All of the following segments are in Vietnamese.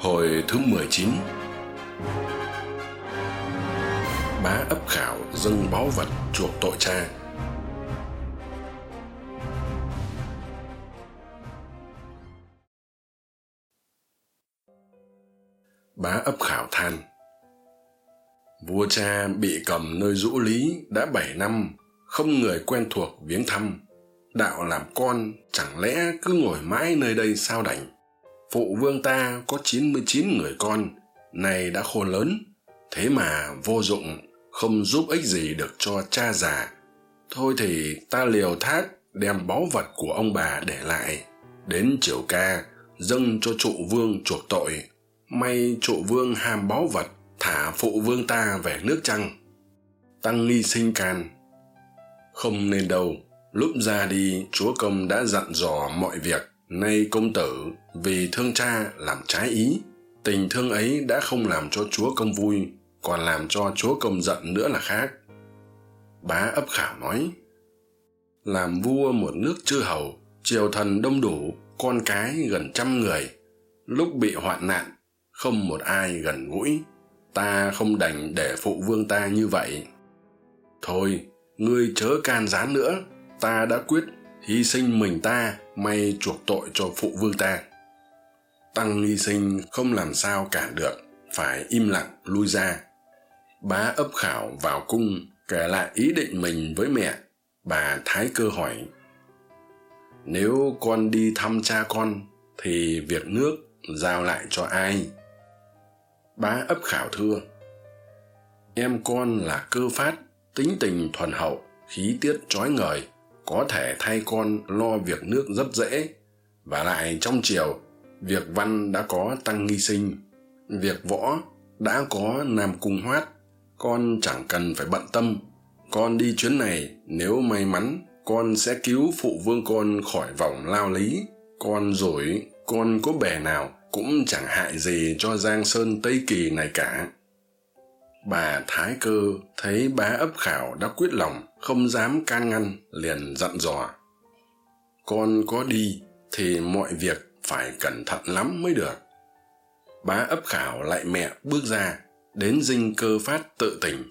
Hồi thứ mười chín. Bá ấp khảo dâng báu vật chuộc tội cha. Bá ấp khảo than. Vua cha bị cầm nơi rũ lý đã bảy năm, không người quen thuộc viếng thăm. Đạo làm con chẳng lẽ cứ ngồi mãi nơi đây sao đành? Phụ vương ta có chín mươi chín người con nay đã khôn lớn, thế mà vô dụng, không giúp ích gì được cho cha già. Thôi thì ta liều thác đem báu vật của ông bà để lại. Đến triều ca, dâng cho trụ vương chuộc tội. May trụ vương ham báu vật, thả phụ vương ta về nước trăng. tăng nghi sinh can. Không nên đâu, lúc ra đi, chúa công đã dặn dò mọi việc nay công tử, vì thương cha làm trái ý, tình thương ấy đã không làm cho chúa công vui, còn làm cho chúa công giận nữa là khác. Bá ấp khảo nói, làm vua một nước chư hầu, triều thần đông đủ, con cái gần trăm người. Lúc bị hoạn nạn, không một ai gần gũi. Ta không đành để phụ vương ta như vậy. Thôi, ngươi chớ can gián nữa, ta đã quyết hy sinh mình ta may chuộc tội cho phụ vương ta. Tăng hy sinh không làm sao cản được, phải im lặng lui ra. Bá ấp khảo vào cung, kể lại ý định mình với mẹ, bà thái cơ hỏi. Nếu con đi thăm cha con, thì việc nước giao lại cho ai? Bá ấp khảo thưa. Em con là cơ phát, tính tình thuần hậu, khí tiết trói ngời có thể thay con lo việc nước rất dễ. Và lại trong triều việc văn đã có tăng nghi sinh, việc võ đã có nam cung hoát. Con chẳng cần phải bận tâm. Con đi chuyến này, nếu may mắn, con sẽ cứu phụ vương con khỏi vòng lao lý. Con rồi, con có bè nào cũng chẳng hại gì cho giang sơn tây kỳ này cả bà thái cơ thấy bá ấp khảo đã quyết lòng, không dám can ngăn, liền dặn dò. Con có đi thì mọi việc phải cẩn thận lắm mới được. Bá ấp khảo lại mẹ bước ra, đến dinh cơ phát tự tình.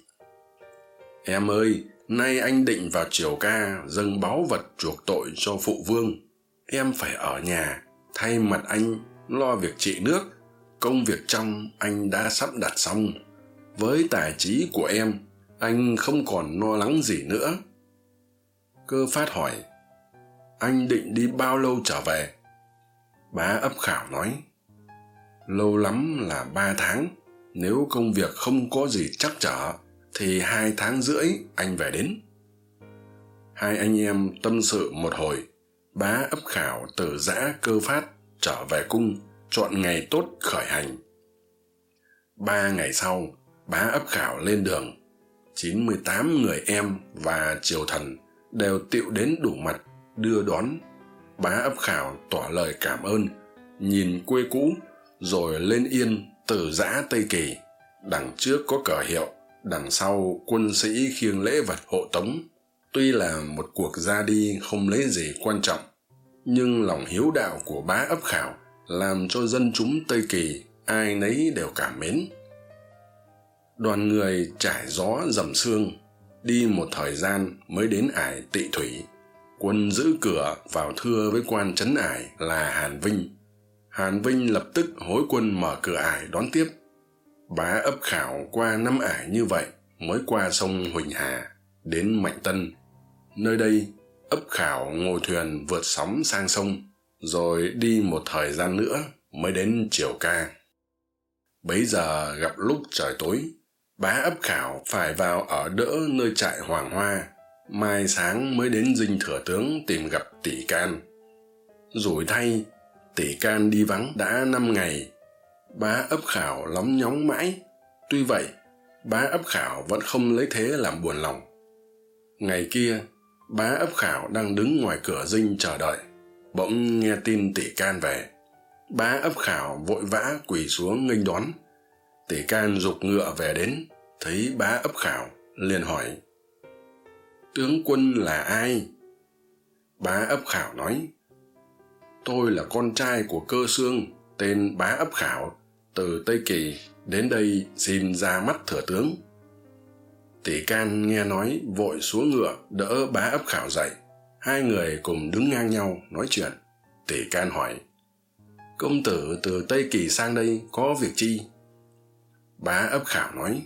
Em ơi, nay anh định vào triều ca dâng báu vật chuộc tội cho phụ vương. Em phải ở nhà, thay mặt anh lo việc trị nước. Công việc trong anh đã sắp đặt xong với tài trí của em, anh không còn lo lắng gì nữa. Cơ phát hỏi, anh định đi bao lâu trở về? Bá ấp khảo nói, lâu lắm là ba tháng. Nếu công việc không có gì chắc trở, thì hai tháng rưỡi anh về đến. Hai anh em tâm sự một hồi, bá ấp khảo từ giã cơ phát trở về cung, chọn ngày tốt khởi hành. Ba ngày sau bá ấp khảo lên đường. Chín mươi tám người em và triều thần đều tiệu đến đủ mặt, đưa đón. Bá ấp khảo tỏ lời cảm ơn, nhìn quê cũ, rồi lên yên từ giã tây kỳ. Đằng trước có cờ hiệu, đằng sau quân sĩ khiêng lễ vật hộ tống. Tuy là một cuộc ra đi không lấy gì quan trọng, nhưng lòng hiếu đạo của bá ấp khảo làm cho dân chúng tây kỳ ai nấy đều cảm mến đoàn người trải gió dầm sương, đi một thời gian mới đến ải tị thủy. Quân giữ cửa vào thưa với quan trấn ải là hàn vinh. Hàn vinh lập tức hối quân mở cửa ải đón tiếp. Bá ấp khảo qua năm ải như vậy mới qua sông huỳnh hà, đến mạnh tân. Nơi đây, ấp khảo ngồi thuyền vượt sóng sang sông, rồi đi một thời gian nữa mới đến triều ca. Bấy giờ gặp lúc trời tối bá ấp khảo phải vào ở đỡ nơi trại hoàng hoa. Mai sáng mới đến dinh thừa tướng tìm gặp tỷ can. Rủi thay, tỷ can đi vắng đã năm ngày. Bá ấp khảo lóng nhóng mãi. Tuy vậy, bá ấp khảo vẫn không lấy thế làm buồn lòng. Ngày kia, bá ấp khảo đang đứng ngoài cửa dinh chờ đợi. Bỗng nghe tin tỷ can về. Bá ấp khảo vội vã quỳ xuống nghênh đón tỷ can g ụ c ngựa về đến thấy bá ấp khảo liền hỏi tướng quân là ai? Bá ấp khảo nói tôi là con trai của cơ Sương, tên bá ấp khảo từ tây kỳ đến đây xin ra mắt thừa tướng. Tỷ can nghe nói vội xuống ngựa đỡ bá ấp khảo dậy. Hai người cùng đứng ngang nhau nói chuyện. Tỷ can hỏi công tử từ tây kỳ sang đây có việc chi? Bá ấp khảo nói,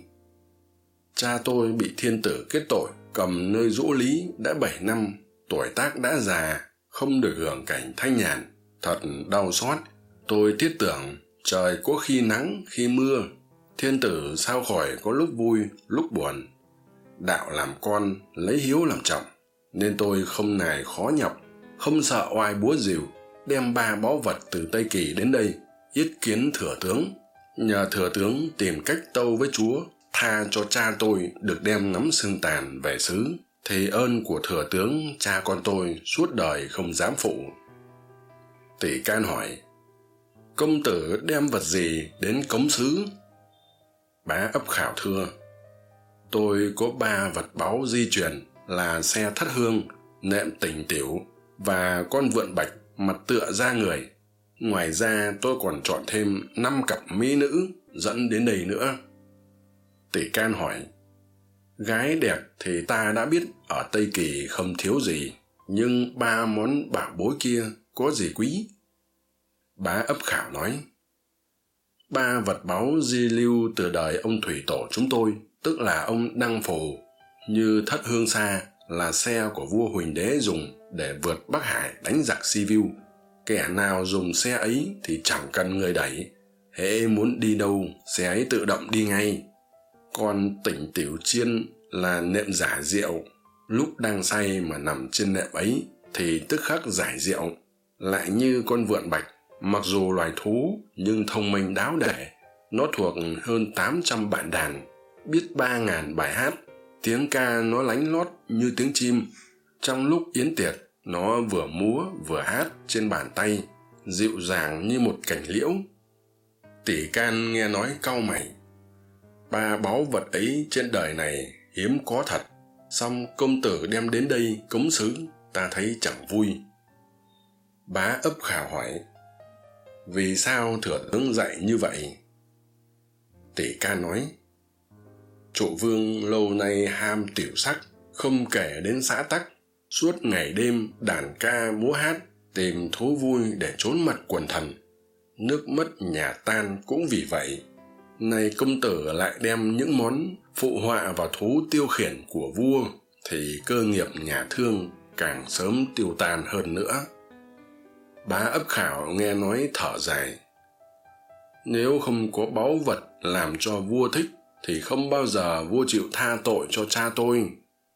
cha tôi bị thiên tử kết tội, cầm nơi rũ lý đã bảy năm, tuổi tác đã già, không được hưởng cảnh thanh nhàn, thật đau xót. Tôi thiết tưởng trời có khi nắng, khi mưa, thiên tử sao khỏi có lúc vui, lúc buồn. Đạo làm con lấy hiếu làm trọng nên tôi không nài khó nhọc, không sợ oai búa rìu đem ba báu vật từ tây kỳ đến đây, yết kiến thừa tướng nhờ thừa tướng tìm cách tâu với chúa, tha cho cha tôi được đem nắm xương tàn về xứ, thì ơn của thừa tướng cha con tôi suốt đời không dám phụ. Tỷ can hỏi, công tử đem vật gì đến cống xứ? Bá ấp khảo thưa, tôi có ba vật báu di truyền là xe thất hương, nệm tình tiểu và con vượn bạch, mặt tựa ra người ngoài ra, tôi còn chọn thêm năm cặp mỹ nữ dẫn đến đây nữa tỷ can hỏi, gái đẹp thì ta đã biết ở tây kỳ không thiếu gì, nhưng ba món bảo bối kia có gì quý bá ấp khảo nói, ba vật báu di lưu từ đời ông thủy tổ chúng tôi, tức là ông đăng phù, như thất hương sa là xe của vua huỳnh đế dùng để vượt bắc hải đánh giặc si vu kẻ nào dùng xe ấy thì chẳng cần người đẩy. Hễ muốn đi đâu, xe ấy tự động đi ngay. Còn tỉnh tiểu chiên là nệm giả rượu. Lúc đang say mà nằm trên nệm ấy thì tức khắc giải rượu. Lại như con vượn bạch, mặc dù loài thú nhưng thông minh đáo để nó thuộc hơn tám trăm bản đàn, biết ba ngàn bài hát. Tiếng ca nó lánh lót như tiếng chim. Trong lúc yến tiệc nó vừa múa vừa hát trên bàn tay, dịu dàng như một cành liễu. Tỷ can nghe nói cau mày. Ba báu vật ấy trên đời này hiếm có thật, song công tử đem đến đây cống xứ ta thấy chẳng vui. Bá ấp khảo hỏi, vì sao thừa tướng dạy như vậy? Tỷ ca nói trụ vương lâu nay ham tiểu sắc, không kể đến xã tắc suốt ngày đêm đàn ca múa hát, tìm thú vui để trốn mặt quần thần. Nước mất nhà tan cũng vì vậy. Nay công tử lại đem những món phụ họa và thú tiêu khiển của vua thì cơ nghiệp nhà thương càng sớm tiêu tan hơn nữa. Bá ấp khảo nghe nói thở dài. Nếu không có báu vật làm cho vua thích thì không bao giờ vua chịu tha tội cho cha tôi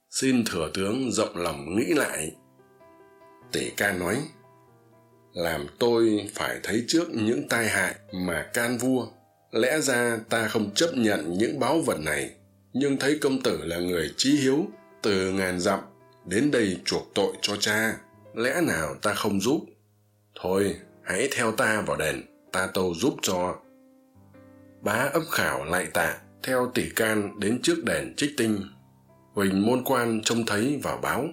xin thừa tướng rộng lòng nghĩ lại. Tỷ ca nói, làm tôi phải thấy trước những tai hại mà can vua. Lẽ ra ta không chấp nhận những báu vật này, nhưng thấy công tử là người trí hiếu từ ngàn dặm đến đây chuộc tội cho cha. Lẽ nào ta không giúp? Thôi, hãy theo ta vào đền, ta tâu giúp cho. Bá ấp khảo lại tạ, theo tỷ can đến trước đền trích tinh huỳnh môn quan trông thấy vào báo.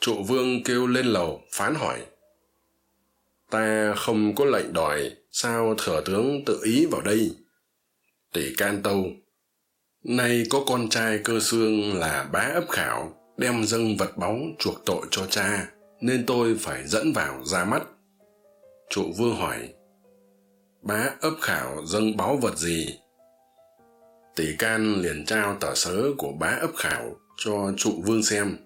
Trụ vương kêu lên lầu, phán hỏi. Ta không có lệnh đòi, sao thừa tướng tự ý vào đây? Tỷ can tâu, nay có con trai cơ xương là bá ấp khảo, đem dâng vật báu chuộc tội cho cha, nên tôi phải dẫn vào ra mắt. Trụ vương hỏi, bá ấp khảo dâng báu vật gì? Tỷ can liền trao tờ sớ của bá ấp khảo cho trụ vương xem.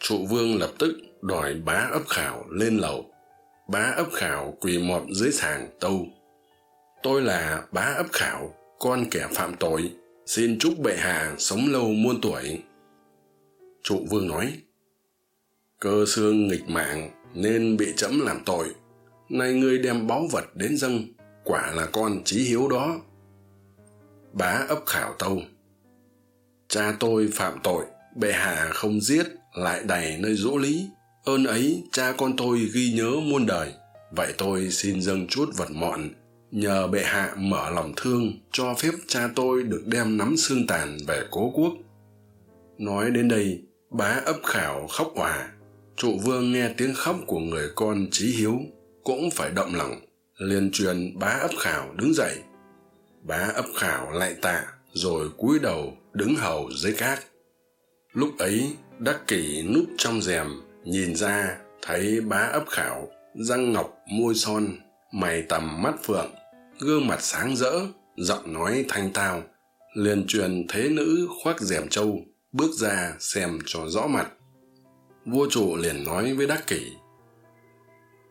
Trụ vương lập tức đòi bá ấp khảo lên lầu. Bá ấp khảo quỳ mọp dưới sàn, tâu. Tôi là bá ấp khảo, con kẻ phạm tội. Xin chúc bệ hạ sống lâu muôn tuổi. Trụ vương nói, cơ xương nghịch mạng nên bị trẫm làm tội. Nay ngươi đem báu vật đến dâng, quả là con chí hiếu đó. Bá ấp khảo tâu, cha tôi phạm tội bệ hạ không giết, lại đầy nơi dỗ lý. Ơn ấy, cha con tôi ghi nhớ muôn đời. Vậy tôi xin dâng chút vật mọn, nhờ bệ hạ mở lòng thương, cho phép cha tôi được đem nắm xương tàn về cố quốc. Nói đến đây, bá ấp khảo khóc òa. Trụ vương nghe tiếng khóc của người con trí hiếu, cũng phải động lòng, liền truyền bá ấp khảo đứng dậy. Bá ấp khảo lại tạ, rồi cúi đầu đứng hầu dưới cát lúc ấy, đắc kỷ núp trong rèm, nhìn ra, thấy bá ấp khảo, răng ngọc môi son, mày tầm mắt phượng, gương mặt sáng rỡ, giọng nói thanh tao. Liền truyền thế nữ khoác rèm trâu, bước ra xem cho rõ mặt. Vua trụ liền nói với đắc kỷ,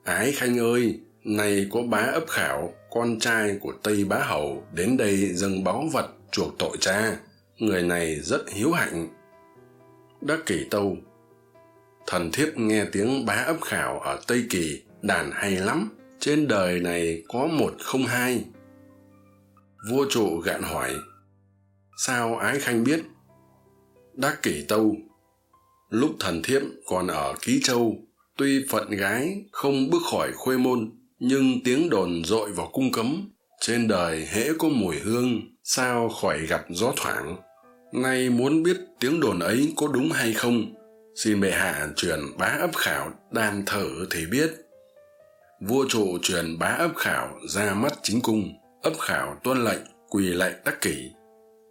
ái khanh ơi, này có bá ấp khảo, con trai của tây bá hầu đến đây dâng báu vật chuộc tội cha. Người này rất hiếu hạnh đắc kỷ tâu. Thần thiếp nghe tiếng bá ấp khảo ở tây kỳ, đàn hay lắm. Trên đời này có một không hai. Vua trụ gạn hỏi, sao ái khanh biết? Đắc kỷ tâu, lúc thần thiếp còn ở ký châu, tuy phận gái không bước khỏi khuê môn, nhưng tiếng đồn dội vào cung cấm. Trên đời hễ có mùi hương, sao khỏi gặp gió thoảng? Nay muốn biết tiếng đồn ấy có đúng hay không, xin bệ hạ truyền bá ấp khảo đàn thử thì biết. Vua trụ truyền bá ấp khảo ra mắt chính cung, ấp khảo tuân lệnh, quỳ lạy đắc kỷ.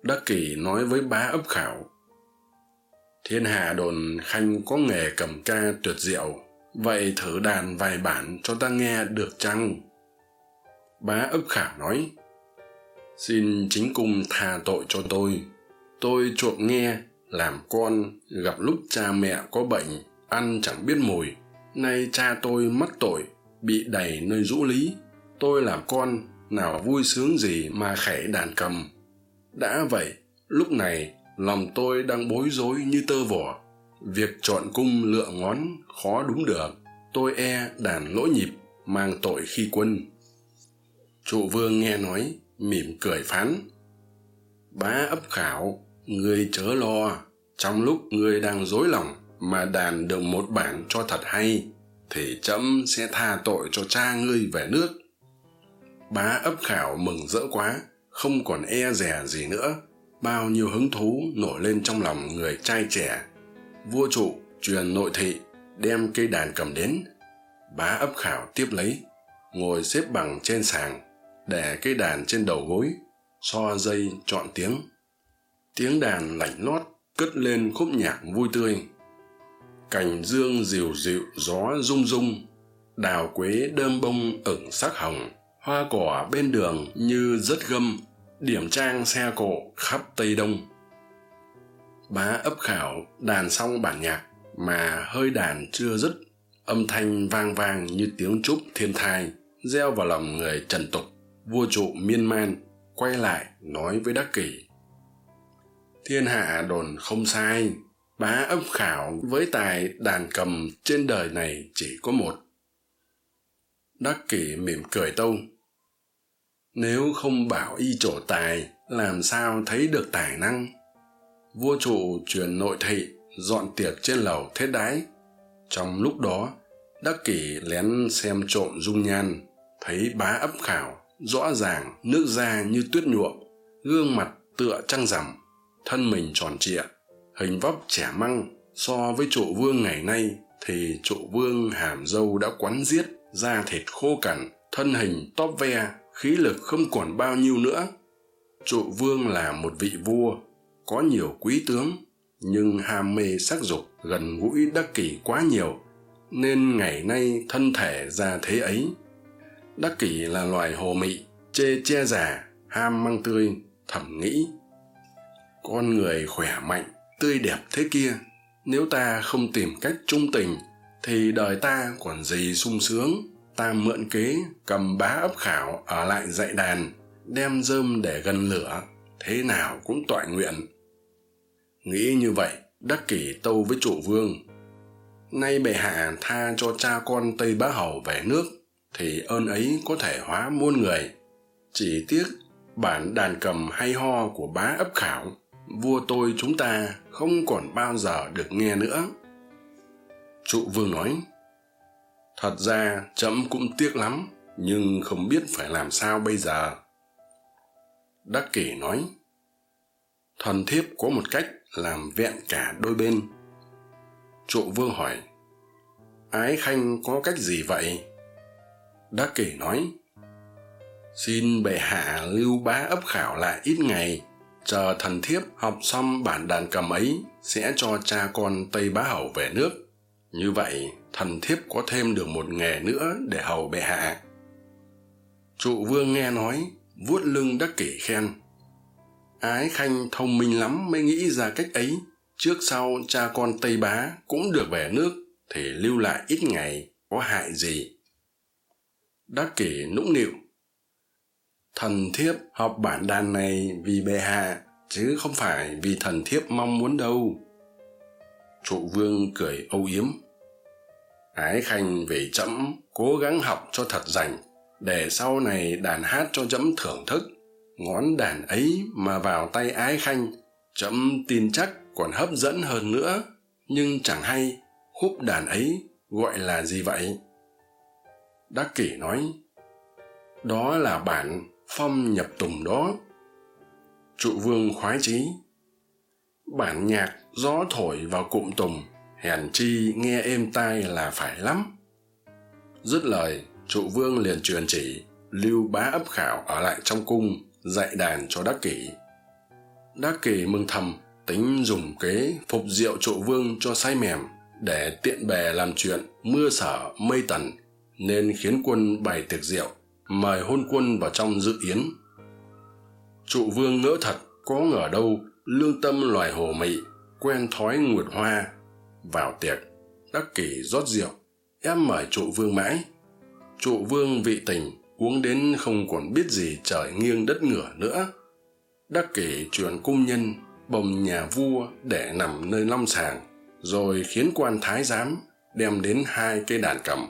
Đắc kỷ nói với bá ấp khảo, thiên hạ đồn khanh có nghề cầm ca tuyệt diệu, vậy thử đàn vài bản cho ta nghe được chăng? Bá ấp khảo nói, xin chính cung tha tội cho tôi tôi trộm nghe, làm con, gặp lúc cha mẹ có bệnh, ăn chẳng biết mùi. Nay cha tôi mắc tội, bị đày nơi rũ lý. Tôi làm con, nào vui sướng gì mà khẩy đàn cầm. Đã vậy, lúc này, lòng tôi đang bối rối như tơ vỏ việc chọn cung lựa ngón khó đúng được. Tôi e đàn lỗ nhịp, mang tội khi quân. Trụ vương nghe nói, mỉm cười phán. Bá ấp khảo người chớ lo, trong lúc ngươi đang dối lòng mà đàn được một bản cho thật hay, thì trẫm sẽ tha tội cho cha ngươi về nước. Bá ấp khảo mừng rỡ quá, không còn e dè gì nữa. Bao nhiêu hứng thú nổi lên trong lòng người trai trẻ. Vua trụ truyền nội thị, đem cây đàn cầm đến. Bá ấp khảo tiếp lấy, ngồi xếp bằng trên sàng để cây đàn trên đầu gối, so dây chọn tiếng tiếng đàn lạnh lót cất lên khúc nhạc vui tươi. Cành dương dìu dịu gió rung rung, đào quế đơm bông ửng sắc hồng, hoa cỏ bên đường như rất gâm, điểm trang xe cộ khắp tây đông. Bá ấp khảo đàn xong bản nhạc mà hơi đàn chưa dứt, âm thanh vang vang như tiếng trúc thiên thai, gieo vào lòng người trần tục. Vua trụ miên man quay lại nói với đắc kỷ thiên hạ đồn không sai. Bá ấp khảo với tài đàn cầm trên đời này chỉ có một. Đắc kỷ mỉm cười tâu. Nếu không bảo y trổ tài, làm sao thấy được tài năng? Vua trụ truyền nội thị, dọn tiệc trên lầu thế đái. Trong lúc đó, đắc kỷ lén xem trộm dung nhan, thấy bá ấp khảo, rõ ràng nước da như tuyết nhuộm, gương mặt tựa trăng rằm thân mình tròn trịa, hình vóc trẻ măng, so với trụ vương ngày nay thì trụ vương hàm dâu đã quắn giết, da thịt khô cằn, thân hình tóp ve khí lực không còn bao nhiêu nữa. Trụ vương là một vị vua, có nhiều quý tướng, nhưng ham mê sắc dục, gần gũi đắc kỷ quá nhiều, nên ngày nay thân thể ra thế ấy. Đắc kỷ là loài hồ mị, chê che già, ham măng tươi thầm nghĩ con người khỏe mạnh, tươi đẹp thế kia. Nếu ta không tìm cách trung tình, thì đời ta còn gì sung sướng. Ta mượn kế, cầm bá ấp khảo ở lại dạy đàn, đem rơm để gần lửa, thế nào cũng toại nguyện. Nghĩ như vậy, đắc kỷ tâu với trụ vương. Nay bệ hạ tha cho cha con tây bá hầu về nước, thì ơn ấy có thể hóa muôn người. Chỉ tiếc, bản đàn cầm hay ho của bá ấp khảo vua tôi chúng ta không còn bao giờ được nghe nữa. Trụ vương nói, thật ra trẫm cũng tiếc lắm, nhưng không biết phải làm sao bây giờ. Đắc kỷ nói, thần thiếp có một cách làm vẹn cả đôi bên. Trụ vương hỏi, ái khanh có cách gì vậy? Đắc kỷ nói, xin bệ hạ lưu bá ấp khảo lại ít ngày chờ thần thiếp học xong bản đàn cầm ấy, sẽ cho cha con tây bá hầu về nước. Như vậy, thần thiếp có thêm được một nghề nữa để hầu bệ hạ. Trụ vương nghe nói, vuốt lưng đắc kỷ khen. Ái khanh thông minh lắm mới nghĩ ra cách ấy. Trước sau, cha con tây bá cũng được về nước, thì lưu lại ít ngày có hại gì. Đắc kỷ nũng nịu thần thiếp học bản đàn này vì bệ hạ, chứ không phải vì thần thiếp mong muốn đâu. Trụ vương cười âu yếm. Ái khanh về trẫm cố gắng học cho thật rành, để sau này đàn hát cho trẫm thưởng thức. Ngón đàn ấy mà vào tay ái khanh trẫm tin chắc còn hấp dẫn hơn nữa. Nhưng chẳng hay, khúc đàn ấy gọi là gì vậy? Đắc kỷ nói, đó là bản phong nhập tùng đó. Trụ vương khoái chí. Bản nhạc gió thổi vào cụm tùng, hèn chi nghe êm tai là phải lắm. Dứt lời, trụ vương liền truyền chỉ, lưu bá ấp khảo ở lại trong cung, dạy đàn cho đắc kỷ. Đắc kỷ mừng thầm, tính dùng kế phục rượu trụ vương cho say mềm, để tiện bề làm chuyện mưa sở mây tần, nên khiến quân bày tiệc rượu mời hôn quân vào trong dự yến. Trụ vương ngỡ thật, có ngờ đâu, lương tâm loài hồ mị, quen thói nguyệt hoa, vào tiệc đắc kỷ rót rượu, ép mời trụ vương mãi. Trụ vương vị tình, uống đến không còn biết gì trời nghiêng đất ngửa nữa. Đắc kỷ truyền cung nhân, bồng nhà vua để nằm nơi long sàng, rồi khiến quan thái giám đem đến hai cây đàn cầm,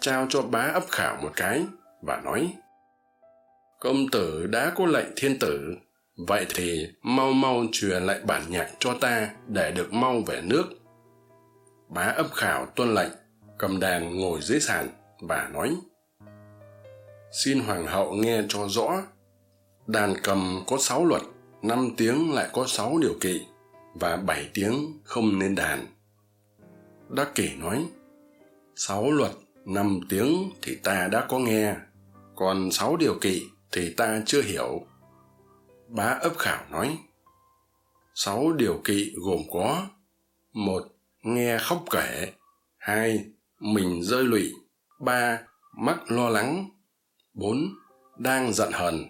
trao cho bá ấp khảo một cái và nói, công tử đã có lệnh thiên tử, vậy thì mau mau truyền lại bản nhạc cho ta để được mau về nước. Bá ấp khảo tuân lệnh, cầm đàn ngồi dưới sàn và nói, xin hoàng hậu nghe cho rõ, đàn cầm có sáu luật, năm tiếng lại có sáu điều kỵ và bảy tiếng không nên đàn. Đắc kỷ nói, sáu luật, năm tiếng thì ta đã có nghe còn sáu điều kỵ thì ta chưa hiểu. Bá ấp khảo nói, sáu điều kỵ gồm có, một, nghe khóc kể, hai, mình rơi lụy, ba, mắc lo lắng, bốn, đang giận hờn,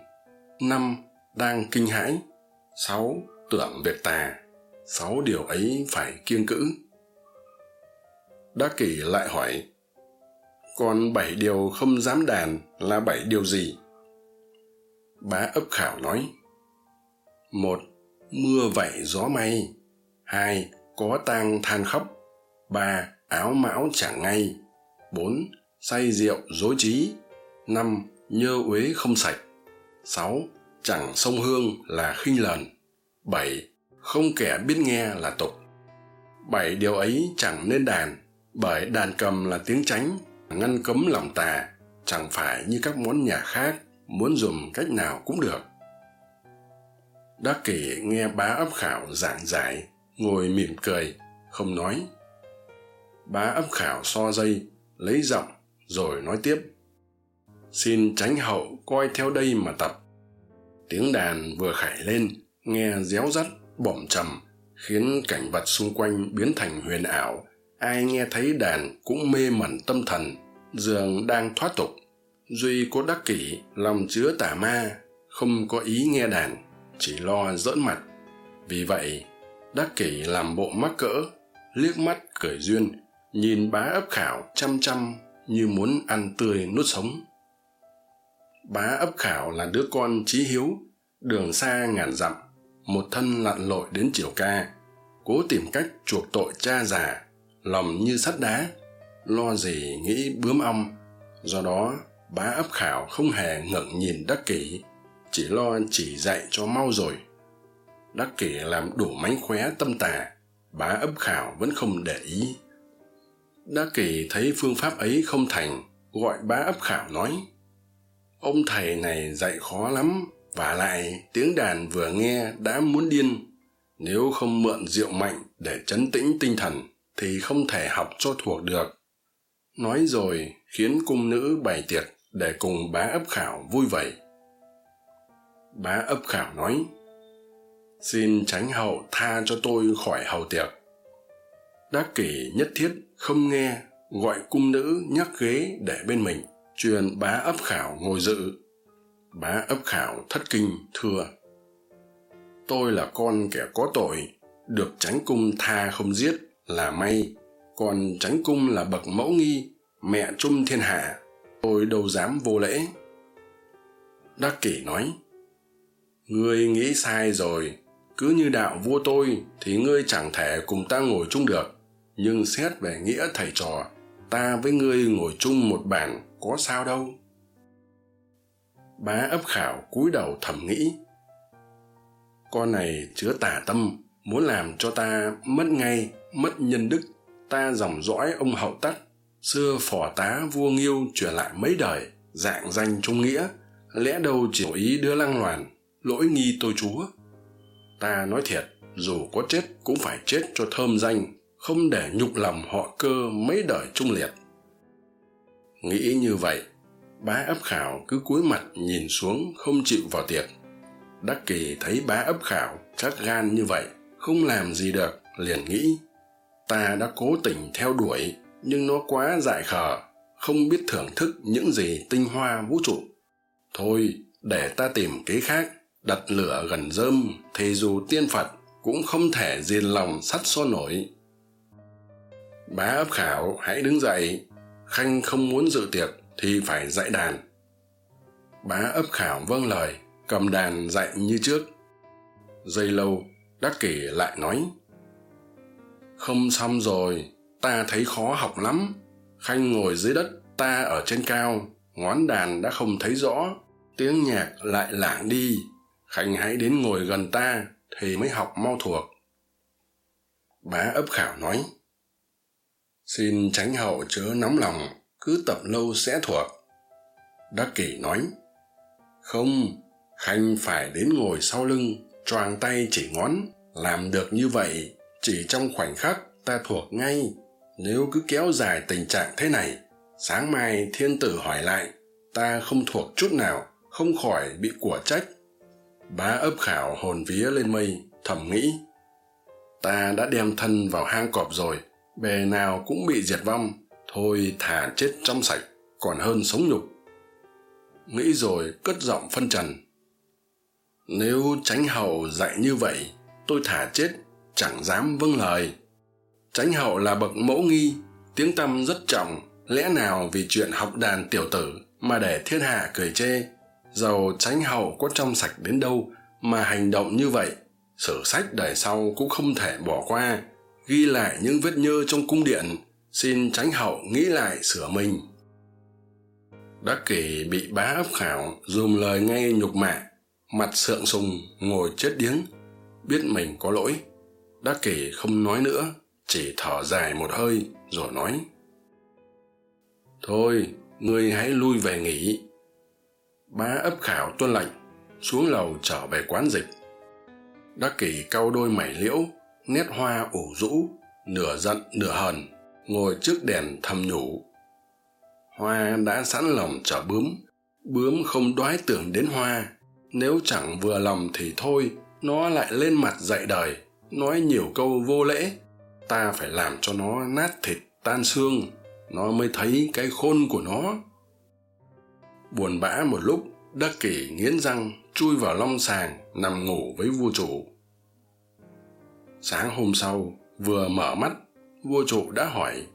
năm, đang kinh hãi, sáu, tưởng việc tà. Sáu điều ấy phải kiêng cữ đắc kỷ lại hỏi còn bảy điều không dám đàn là bảy điều gì? Bá ấp khảo nói, một, mưa vậy gió may. Hai, có tang than khóc. Ba, áo mão chẳng ngay. Bốn, say rượu dối trí. Năm, nhơ uế không sạch. Sáu, chẳng sông hương là khinh lờn. Bảy, không kẻ biết nghe là tục. Bảy điều ấy chẳng nên đàn, bởi đàn cầm là tiếng tránh ngăn cấm lòng tà, chẳng phải như các món nhà khác, muốn dùng cách nào cũng được. Đắc kỷ nghe bá ấp khảo giảng giải, ngồi mỉm cười, không nói. Bá ấp khảo so dây, lấy giọng, rồi nói tiếp. Xin tránh hậu coi theo đây mà tập. Tiếng đàn vừa khải lên, nghe réo rắt, bỏm trầm, khiến cảnh vật xung quanh biến thành huyền ảo ai nghe thấy đàn cũng mê mẩn tâm thần dường đang thoát tục. Duy có đắc kỷ, lòng chứa tà ma, không có ý nghe đàn, chỉ lo giỡn mặt. Vì vậy, đắc kỷ làm bộ mắc cỡ, liếc mắt cười duyên, nhìn bá ấp khảo chăm chăm như muốn ăn tươi nuốt sống. Bá ấp khảo là đứa con trí hiếu, đường xa ngàn dặm, một thân lặn lội đến triều ca, cố tìm cách chuộc tội cha già lòng như sắt đá, lo gì nghĩ bướm ong. Do đó, bá ấp khảo không hề ngẩng nhìn đắc kỷ, chỉ lo chỉ dạy cho mau rồi. Đắc kỷ làm đủ mánh khóe tâm tà, bá ấp khảo vẫn không để ý. Đắc kỷ thấy phương pháp ấy không thành, gọi bá ấp khảo nói, ông thầy này dạy khó lắm và lại, tiếng đàn vừa nghe đã muốn điên. Nếu không mượn rượu mạnh để chấn tĩnh tinh thần thì không thể học cho thuộc được. Nói rồi khiến cung nữ bày tiệc để cùng bá ấp khảo vui vầy bá ấp khảo nói, xin tránh hậu tha cho tôi khỏi hầu tiệc. Đắc kỷ nhất thiết không nghe, gọi cung nữ nhắc ghế để bên mình, truyền bá ấp khảo ngồi dự. Bá ấp khảo thất kinh, thưa, tôi là con kẻ có tội, được tránh cung tha không giết là may, còn tránh cung là bậc mẫu nghi, mẹ trung thiên hạ, tôi đâu dám vô lễ. Đắc kỷ nói, ngươi nghĩ sai rồi, cứ như đạo vua tôi thì ngươi chẳng thể cùng ta ngồi chung được, nhưng xét về nghĩa thầy trò, ta với ngươi ngồi chung một bàn có sao đâu. Bá ấp khảo cúi đầu thầm nghĩ, con này chứa tà tâm, muốn làm cho ta mất ngay mất nhân đức, ta dòng dõi ông hậu tắc. Xưa phò tá vua nghiêu truyền lại mấy đời, dạng danh trung nghĩa. Lẽ đâu chỉ ý đưa lăng loàn lỗi nghi tôi chúa? Ta nói thiệt, dù có chết cũng phải chết cho thơm danh, không để nhục lòng họ cơ mấy đời trung liệt. Nghĩ như vậy, bá ấp khảo cứ cúi mặt nhìn xuống không chịu vào tiệc. Đắc kỳ thấy bá ấp khảo, chắc gan như vậy, không làm gì được, liền nghĩ ta đã cố tình theo đuổi, nhưng nó quá dại khờ, không biết thưởng thức những gì tinh hoa vũ trụ. Thôi, để ta tìm kế khác, đặt lửa gần rơm, thì dù tiên phật cũng không thể diền lòng sắt so nổi. Bá ấp khảo, hãy đứng dậy. Khanh không muốn dự tiệc thì phải dạy đàn. Bá ấp khảo vâng lời, cầm đàn dạy như trước. Giây lâu, đắc kỷ lại nói không xong rồi, ta thấy khó học lắm. Khanh ngồi dưới đất, ta ở trên cao. Ngón đàn đã không thấy rõ. Tiếng nhạc lại lảng đi. Khanh hãy đến ngồi gần ta thì mới học mau thuộc. Bá ấp khảo nói, xin tránh hậu chớ nóng lòng, cứ tập lâu sẽ thuộc. Đắc kỷ nói, không, khanh phải đến ngồi sau lưng, choàng tay chỉ ngón, làm được như vậy chỉ trong khoảnh khắc ta thuộc ngay, nếu cứ kéo dài tình trạng thế này, sáng mai thiên tử hỏi lại, ta không thuộc chút nào, không khỏi bị của trách. Bá ấp khảo hồn vía lên mây, thầm nghĩ, ta đã đem thân vào hang cọp rồi, bề nào cũng bị diệt vong, thôi thà chết trong sạch, còn hơn sống nhục. Nghĩ rồi cất giọng phân trần, nếu tránh hậu dạy như vậy, tôi thả chết chẳng dám vâng lời. Tránh hậu là bậc mẫu nghi, tiếng tâm rất trọng, lẽ nào vì chuyện học đàn tiểu tử mà để thiên hạ cười chê? Dầu tránh hậu có trong sạch đến đâu mà hành động như vậy, sử sách đời sau cũng không thể bỏ qua. Ghi lại những vết nhơ trong cung điện, xin tránh hậu nghĩ lại sửa mình. Đắc kỷ bị bá ấp khảo dùng lời ngay nhục mạ, mặt sượng sùng, ngồi chết điếng, biết mình có lỗi đắc kỷ không nói nữa, chỉ thở dài một hơi rồi nói. Thôi, ngươi hãy lui về nghỉ. Bá ấp khảo tuân lệnh, xuống lầu trở về quán dịch. Đắc kỷ cau đôi mẩy liễu, nét hoa ủ rũ, nửa giận, nửa hờn, ngồi trước đèn thầm nhủ. Hoa đã sẵn lòng trở bướm bướm không đoái tưởng đến hoa. Nếu chẳng vừa lòng thì thôi, nó lại lên mặt dạy đời nói nhiều câu vô lễ, ta phải làm cho nó nát thịt tan xương, nó mới thấy cái khôn của nó. Buồn bã một lúc, đắc kỷ nghiến răng chui vào long sàng, nằm ngủ với vua chủ sáng hôm sau, vừa mở mắt, vua trụ đã hỏi,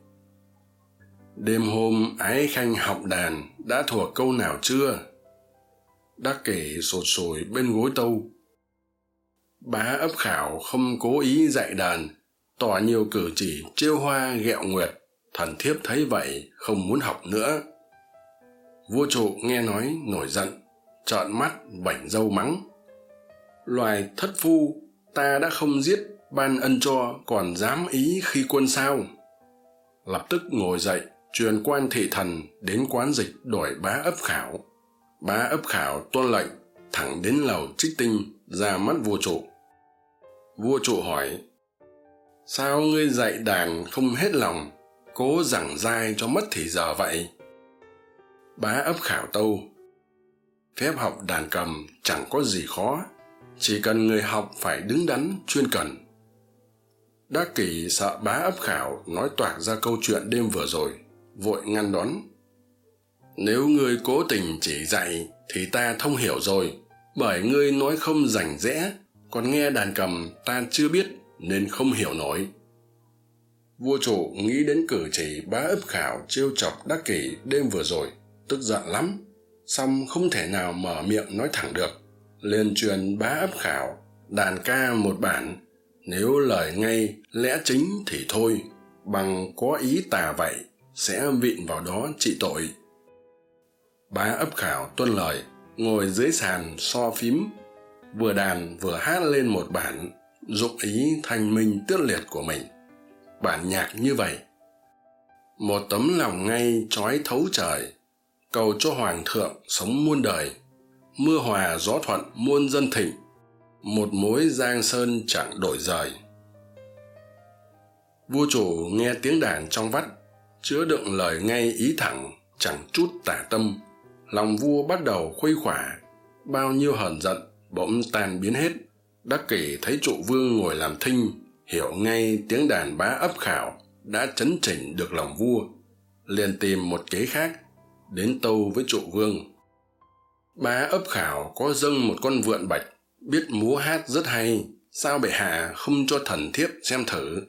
đêm hôm ái khanh học đàn đã thuộc câu nào chưa? Đắc kể sột sồi bên gối tâu bá ấp khảo không cố ý dạy đàn, tỏ nhiều cử chỉ trêu hoa ghẹo nguyệt, thần thiếp thấy vậy không muốn học nữa. Vua trụ nghe nói nổi giận, trợn mắt bảnh dâu mắng. Loài thất phu, ta đã không giết, ban ân cho còn dám ý khi quân sao? Lập tức ngồi dậy, truyền quan thị thần đến quán dịch đổi bá ấp khảo. Bá ấp khảo tuân lệnh, thẳng đến lầu trích tinh ra mắt vua trụ vua trụ hỏi, sao ngươi dạy đàn không hết lòng, cố giảng dai cho mất thì giờ vậy? Bá ấp khảo tâu, phép học đàn cầm chẳng có gì khó, chỉ cần người học phải đứng đắn chuyên cần. Đắc kỷ sợ bá ấp khảo nói toạc ra câu chuyện đêm vừa rồi, vội ngăn đón, nếu ngươi cố tình chỉ dạy thì ta thông hiểu rồi bởi ngươi nói không rành rẽ, còn nghe đàn cầm ta chưa biết nên không hiểu nổi. Vua chủ nghĩ đến cử chỉ bá ấp khảo trêu chọc đắc kỷ đêm vừa rồi, tức giận lắm, song không thể nào mở miệng nói thẳng được. Liền truyền bá ấp khảo, đàn ca một bản, nếu lời ngay, lẽ chính thì thôi, bằng có ý tà vậy, sẽ vịn vào đó trị tội. Bá ấp khảo tuân lời ngồi dưới sàn so phím, vừa đàn vừa hát lên một bản dụng ý thanh minh tiết liệt của mình. Bản nhạc như vậy. Một tấm lòng ngay trói thấu trời, cầu cho hoàng thượng sống muôn đời, mưa hòa gió thuận muôn dân thịnh, một mối giang sơn chẳng đổi rời. Vua chủ nghe tiếng đàn trong vắt, chứa đựng lời ngay ý thẳng, chẳng chút tả tâm lòng vua bắt đầu khuây khỏa, bao nhiêu hờn giận bỗng tan biến hết. Đắc kỷ thấy trụ vương ngồi làm thinh, hiểu ngay tiếng đàn bá ấp khảo đã chấn chỉnh được lòng vua, liền tìm một kế khác, đến tâu với trụ vương. Bá ấp khảo có dâng một con vượn bạch, biết múa hát rất hay, sao bệ hạ không cho thần thiếp xem thử?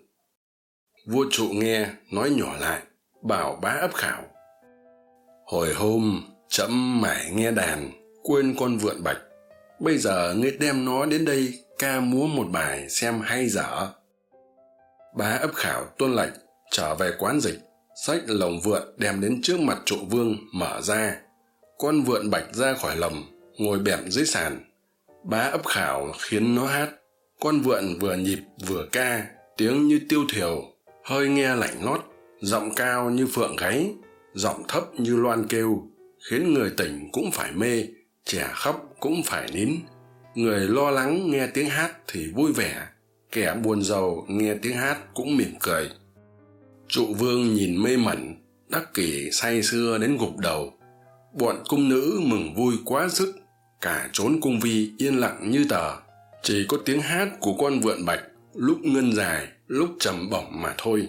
Vua trụ nghe, nói nhỏ lại, bảo bá ấp khảo, hồi hôm trẫm mải nghe đàn, quên con vượn bạch. Bây giờ ngươi đem nó đến đây, ca múa một bài xem hay dở. Bá ấp khảo tuân lệnh, trở về quán dịch. Xách lồng vượn đem đến trước mặt trụ vương, mở ra. Con vượn bạch ra khỏi lồng, ngồi bẹm dưới sàn. Bá ấp khảo khiến nó hát. Con vượn vừa nhịp, vừa ca, tiếng như tiêu thiều hơi nghe lạnh lót, giọng cao như phượng gáy, giọng thấp như loan kêu khiến người tỉnh cũng phải mê, trẻ khóc cũng phải nín. Người lo lắng nghe tiếng hát thì vui vẻ, kẻ buồn rầu nghe tiếng hát cũng mỉm cười. Trụ vương nhìn mê mẩn, đắc kỷ say sưa đến gục đầu. Bọn cung nữ mừng vui quá sức, cả trốn cung vi yên lặng như tờ. Chỉ có tiếng hát của con vượn bạch, lúc ngân dài, lúc trầm bổng mà thôi.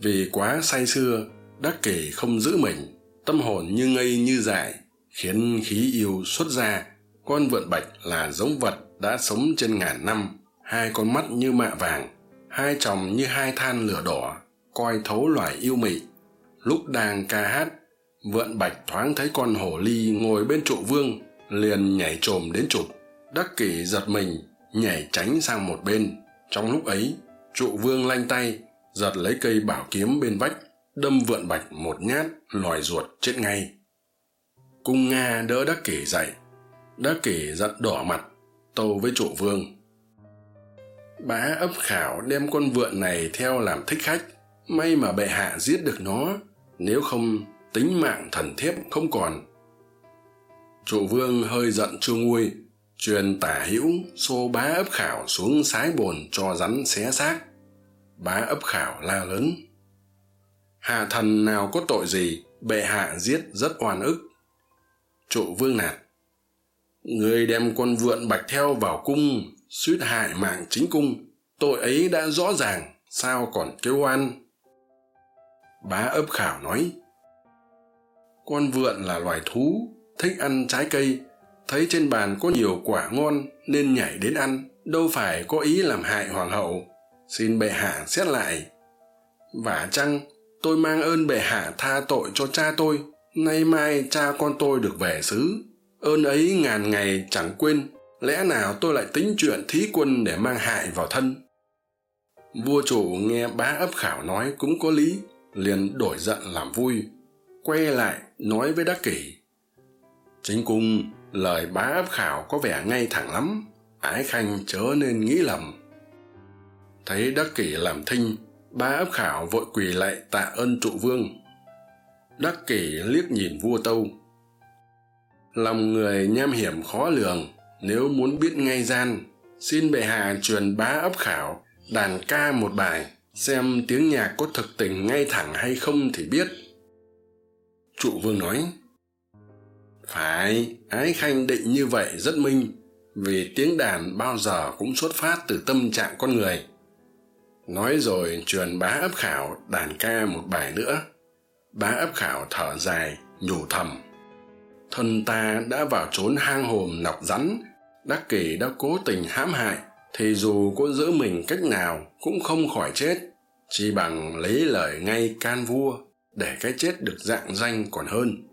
Vì quá say sưa, đắc kỷ không giữ mình tâm hồn như ngây như dại, khiến khí yêu xuất ra. Con vượn bạch là giống vật đã sống trên ngàn năm, hai con mắt như mạ vàng, hai chồng như hai than lửa đỏ, coi thấu loài yêu mị. Lúc đang ca hát, vượn bạch thoáng thấy con hổ ly ngồi bên trụ vương, liền nhảy t đến chụp đắc kỷ giật mình, nhảy tránh sang một bên. Trong lúc ấy, trụ vương lanh tay, giật lấy cây bảo kiếm bên vách đâm vượn bạch một nhát, lòi ruột chết ngay. Cung nga đỡ đắc kỷ dậy. Đắc kỷ giận đỏ mặt, tâu với trụ vương. Bá ấp khảo đem con vượn này theo làm thích khách. May mà bệ hạ giết được nó, nếu không tính mạng thần thiếp không còn. Trụ vương hơi giận chưa nguôi, truyền tả hữu xô bá ấp khảo xuống sái bồn cho rắn xé xác. Bá ấp khảo la lớn hạ thần nào có tội gì, bệ hạ giết rất oan ức. Trụ vương nạt. Người đem con vượn bạch theo vào cung, suýt hại mạng chính cung. Tội ấy đã rõ ràng, sao còn kêu oan? Bá ấp khảo nói. Con vượn là loài thú, thích ăn trái cây. Thấy trên bàn có nhiều quả ngon, nên nhảy đến ăn. Đâu phải có ý làm hại hoàng hậu. Xin bệ hạ xét lại. Vả chăng? Tôi mang ơn bệ hạ tha tội cho cha tôi, nay mai cha con tôi được về xứ. Ơn ấy ngàn ngày chẳng quên, lẽ nào tôi lại tính chuyện thí quân để mang hại vào thân? Vua chủ nghe bá ấp khảo nói cũng có lý, liền đổi giận làm vui, quay lại nói với đắc kỷ. Chính cung, lời bá ấp khảo có vẻ ngay thẳng lắm, ái khanh chớ nên nghĩ lầm. Thấy đắc kỷ làm thinh bá ấp khảo vội quỳ lạy tạ ơn trụ vương. Đắc kỷ liếc nhìn vua tâu. Lòng người nham hiểm khó lường, nếu muốn biết ngay gian, xin bệ hạ truyền bá ấp khảo, đàn ca một bài, xem tiếng nhạc có thực tình ngay thẳng hay không thì biết. Trụ vương nói, phải, ái khanh định như vậy rất minh, vì tiếng đàn bao giờ cũng xuất phát từ tâm trạng con người nói rồi truyền bá ấp khảo, đàn ca một bài nữa. Bá ấp khảo thở dài, nhủ thầm. Thân ta đã vào trốn hang hồm nọc rắn, đắc kỷ đã cố tình hãm hại, thì dù có giữ mình cách nào cũng không khỏi chết. Chỉ bằng lấy lời ngay can vua, để cái chết được dạng danh còn hơn.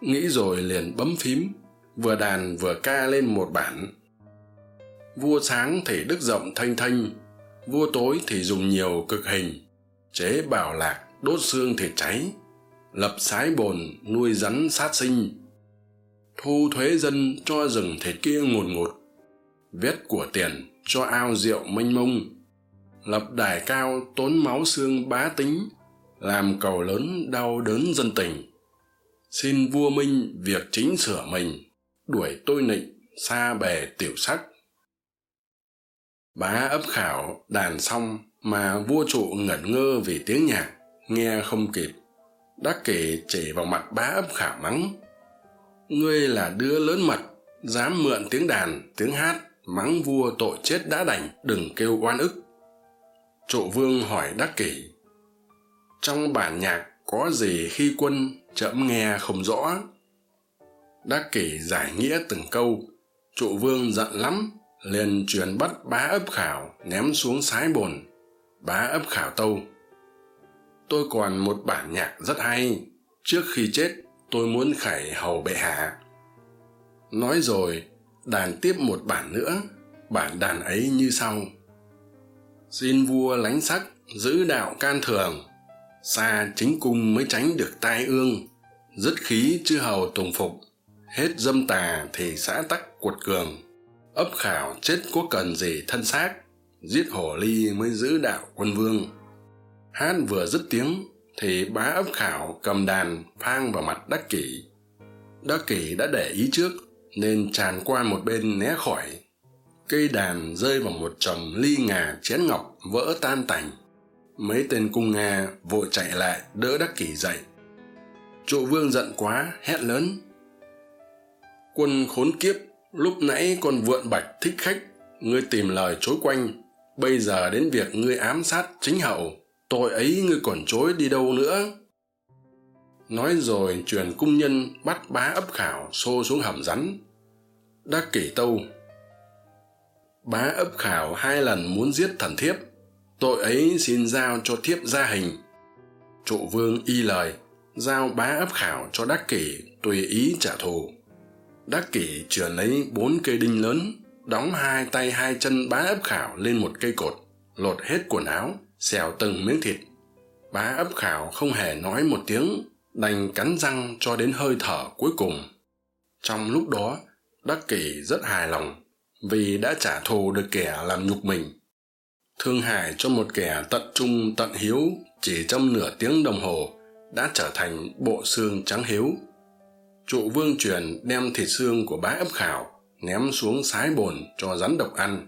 Nghĩ rồi liền bấm phím, vừa đàn vừa ca lên một bản. Vua sáng thì đức rộng thanh thanh vua tối thì dùng nhiều cực hình, chế bảo lạc, đốt xương thịt cháy, lập sái bồn, nuôi rắn sát sinh, thu thuế dân cho rừng thịt kia ngùn ngụt vét của tiền cho ao rượu mênh mông, lập đài cao tốn máu xương bá tính, làm cầu lớn đau đớn dân tình. Xin vua minh việc chính sửa mình, đuổi tôi nịnh, xa bề tiểu sắc bá ấp khảo, đàn xong mà vua trụ ngẩn ngơ vì tiếng nhạc, nghe không kịp. Đắc kỷ chỉ vào mặt bá ấp khảo mắng, ngươi là đứa lớn mật, dám mượn tiếng đàn, tiếng hát, mắng vua tội chết đã đành, đừng kêu oan ức. Trụ vương hỏi đắc kỷ trong bản nhạc có gì khi quân trẫm nghe không rõ? Đắc kỷ giải nghĩa từng câu, trụ vương giận lắm liền truyền bắt bá ấp khảo ném xuống sái bồn. Bá ấp khảo tâu, tôi còn một bản nhạc rất hay. Trước khi chết, tôi muốn khải hầu bệ hạ. Nói rồi, đàn tiếp một bản nữa, bản đàn ấy như sau. Xin vua lánh sắc, giữ đạo can thường. Xa chính cung mới tránh được tai ương. Dứt khí chư hầu tùng phục. Hết dâm tà thì xã tắc cuột cường ấp khảo chết có cần gì thân xác, giết hổ ly mới giữ đạo quân vương. Hát vừa dứt tiếng thì bá ấp khảo cầm đàn phang vào mặt đắc kỷ. Đắc kỷ đã để ý trước nên tràn qua một bên né khỏi. Cây đàn rơi vào một chồng ly ngà chén ngọc vỡ tan tành. Mấy tên cung nga vội chạy lại đỡ đắc kỷ dậy. Trụ vương giận quá, hét lớn. Quân khốn kiếp lúc nãy còn vượn bạch thích khách, ngươi tìm lời chối quanh. Bây giờ đến việc ngươi ám sát chính hậu, tội ấy ngươi còn chối đi đâu nữa? Nói rồi, truyền cung nhân bắt bá ấp khảo xô xuống hầm rắn. Đắc kỷ tâu. Bá ấp khảo hai lần muốn giết thần thiếp. Tội ấy xin giao cho thiếp gia hình. Trụ vương y lời, giao bá ấp khảo cho đắc kỷ, tùy ý trả thù đắc kỷ chừa lấy bốn cây đinh lớn, đóng hai tay hai chân bá ấp khảo lên một cây cột, lột hết quần áo, xèo từng miếng thịt. Bá ấp khảo không hề nói một tiếng, đành cắn răng cho đến hơi thở cuối cùng. Trong lúc đó, đắc kỷ rất hài lòng vì đã trả thù được kẻ làm nhục mình. Thương hại cho một kẻ tận trung tận hiếu, chỉ trong nửa tiếng đồng hồ, đã trở thành bộ xương trắng hiếu trụ vương truyền đem thịt xương của bá ấp khảo, ném xuống sái bồn cho rắn độc ăn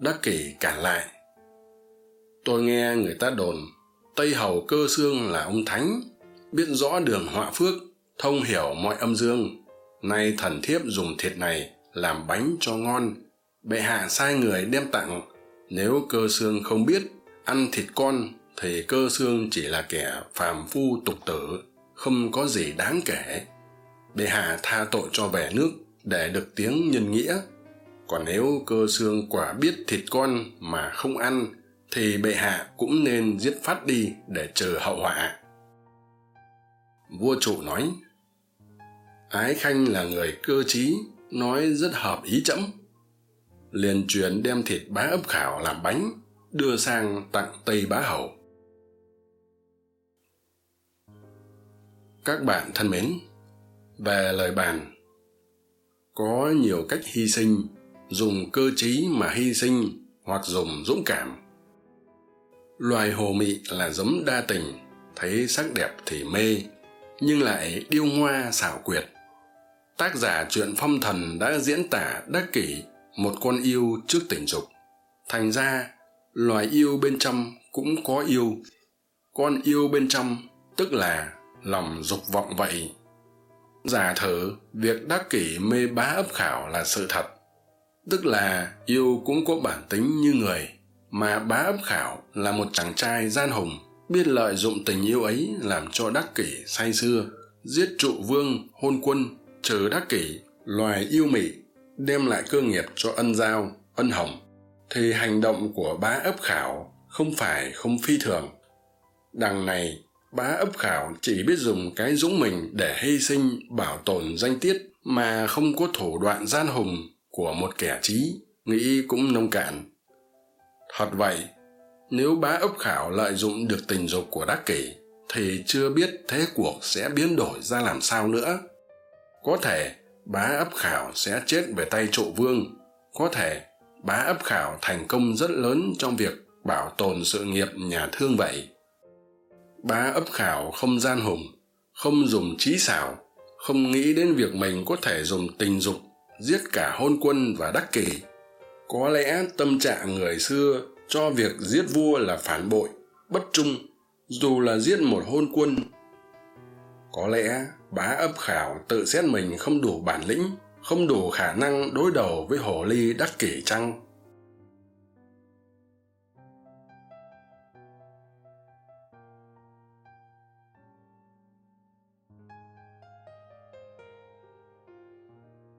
đắc kỷ cản lại. Tôi nghe người ta đồn, tây hầu cơ xương là ông thánh, biết rõ đường họa phước, thông hiểu mọi âm dương. Nay thần thiếp dùng thịt này làm bánh cho ngon, bệ hạ sai người đem tặng. Nếu cơ xương không biết ăn thịt con, thì cơ xương chỉ là kẻ phàm phu tục tử, không có gì đáng kể bệ hạ tha tội cho về nước, để được tiếng nhân nghĩa. Còn nếu cơ xương quả biết thịt con mà không ăn, thì bệ hạ cũng nên giết phát đi để trừ hậu họa. Vua trụ nói, ái khanh là người cơ t nói rất hợp ý trẫm. Liền truyền đem thịt bá ấp khảo làm bánh, đưa sang tặng tây bá hầu. Các bạn thân mến về lời bàn. Có nhiều cách hy sinh, dùng cơ t mà hy sinh hoặc dùng dũng cảm. Loài hồ mị là giống đa tình, thấy sắc đẹp thì mê, nhưng lại điêu ngoa, xảo quyệt. Tác giả truyện phong thần đã diễn tả, đắc kỷ một con yêu trước tình dục. Thành ra, loài yêu bên trong cũng có yêu. Con yêu bên trong tức là lòng dục vọng vậy giả thử, việc đắc kỷ mê bá ấp khảo là sự thật. Tức là, yêu cũng có bản tính như người, mà bá ấp khảo là một chàng trai gian hùng, biết lợi dụng tình yêu ấy làm cho đắc kỷ say sưa, giết trụ vương, hôn quân, trừ đắc kỷ, loài yêu mị, đem lại cơ nghiệp cho ân giao, ân hồng. Thì hành động của bá ấp khảo không phải không phi thường. Đằng này bá ấp khảo chỉ biết dùng cái dũng mình để hy sinh, bảo tồn danh tiết mà không có thủ đoạn gian hùng của một kẻ trí, nghĩ cũng nông cạn. Thật vậy, nếu bá ấp khảo lợi dụng được tình dục của đắc kỷ, thì chưa biết thế cuộc sẽ biến đổi ra làm sao nữa. Có thể bá ấp khảo sẽ chết về tay trụ vương. Có thể bá ấp khảo thành công rất lớn trong việc bảo tồn sự nghiệp nhà thương vậy bá ấp khảo không gian hùng, không dùng trí xảo, không nghĩ đến việc mình có thể dùng tình dục, giết cả hôn quân và đắc kỷ. Có lẽ tâm trạng người xưa cho việc giết vua là phản bội, bất trung, dù là giết một hôn quân. Có lẽ bá ấp khảo tự xét mình không đủ bản lĩnh, không đủ khả năng đối đầu với hồ ly đắc kỷ chăng?